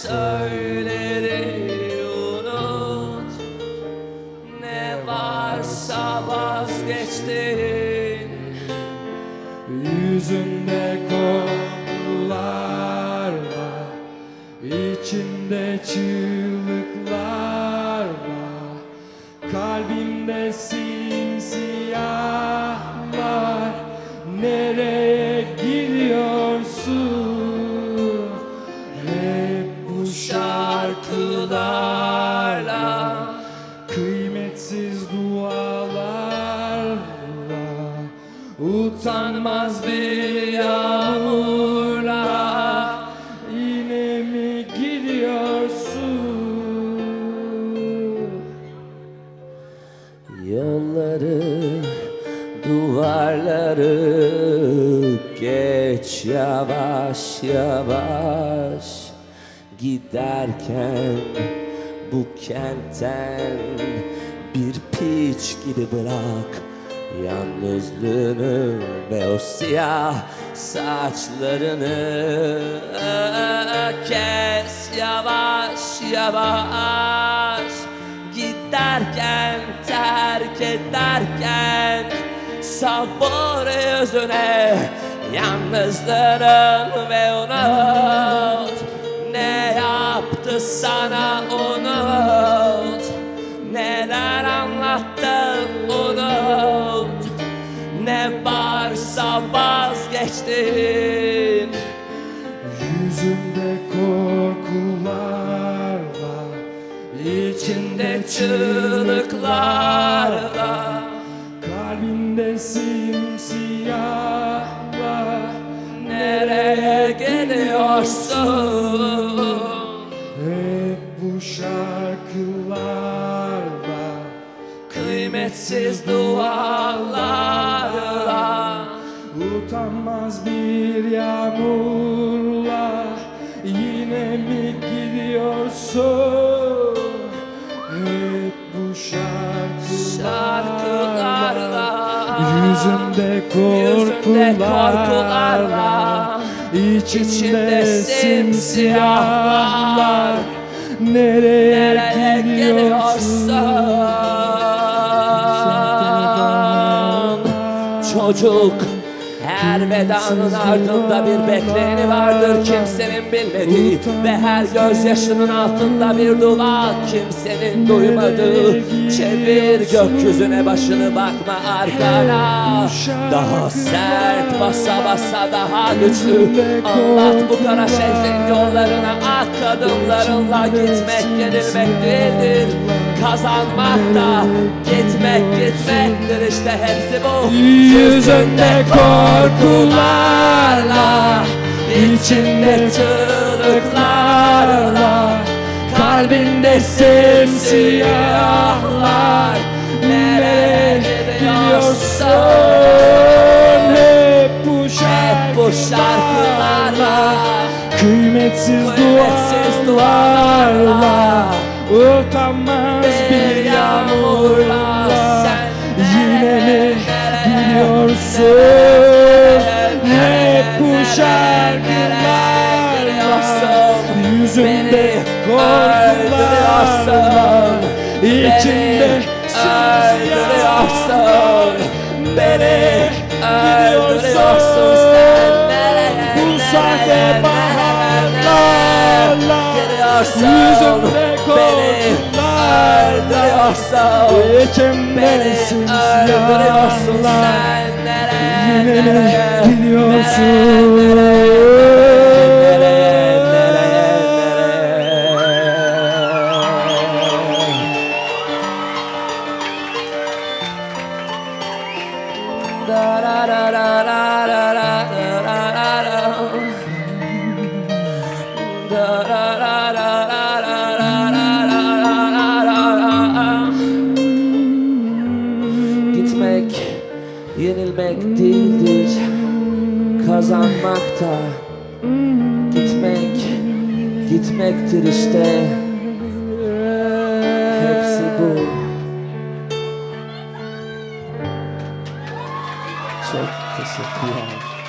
Ne söyledi unut. Ne varsa vazgeçtin. Yüzünde korkularla içinde çığlıklarla Kalbimde simsiyahlar Utanmaz bir yağmurla Yine mi gidiyorsun? Yolları, duvarları geç yavaş yavaş. Giderken bu kentten bir piç gibi bırak Yalnızlığını ve o siyah saçlarını Kes yavaş yavaş. Giderken terk ederken Sabır yüzüne Yalnızlığın ve unut. Ne yaptı sana unut varsa vazgeçtin Yüzünde korkularla İçinde çığlıklarla Kalbinde simsiyahlar Nereye gidiyorsun? Hep bu şarkılarla Kıymetsiz dualarla Utanmaz bir yağmurla Yine mi gidiyorsun? Hep bu şarkılarla Şarkılarla Yüzünde korkularla İçinde simsiyahlar. Nereye, Nereye gidiyorsun? Çocuk her vedanın ardında bir bekleyeni vardır kimsenin bilmediği Ve her gözyaşının altında bir dua kimsenin duymadığı. Çevir gökyüzüne başını bakma arkana. Daha sert basa basa daha güçlü. Anlat bu kara şehrin yollarına Ak adımlarınla gitmek yenilmek değildir Kazanmak da gitmek gitmektir işte hepsi bu. Yüzünde korkularla içinde çığlıklarla Kalbinde simsiyahlar. Nereye gidiyorsun? Hep bu şarkılarla Kıymetsiz Kıymetsiz dualarla Utanmaz bir yağmurla Sen Yine mi gidiyorsun Hep bu şarkılarla? Yüzünde korkularla. İçinde öldürüyorsun Beni gidiyorsun sen Bu sahte baharlarla Yüzümde Öldürüyorsa Beni öldürüyorsun sen Nereye nereye gidiyorsun da da da da da yenilmek değildir Kazanmak da Gitmek gitmektir işte. Hepsi bu. Çok teşekkürler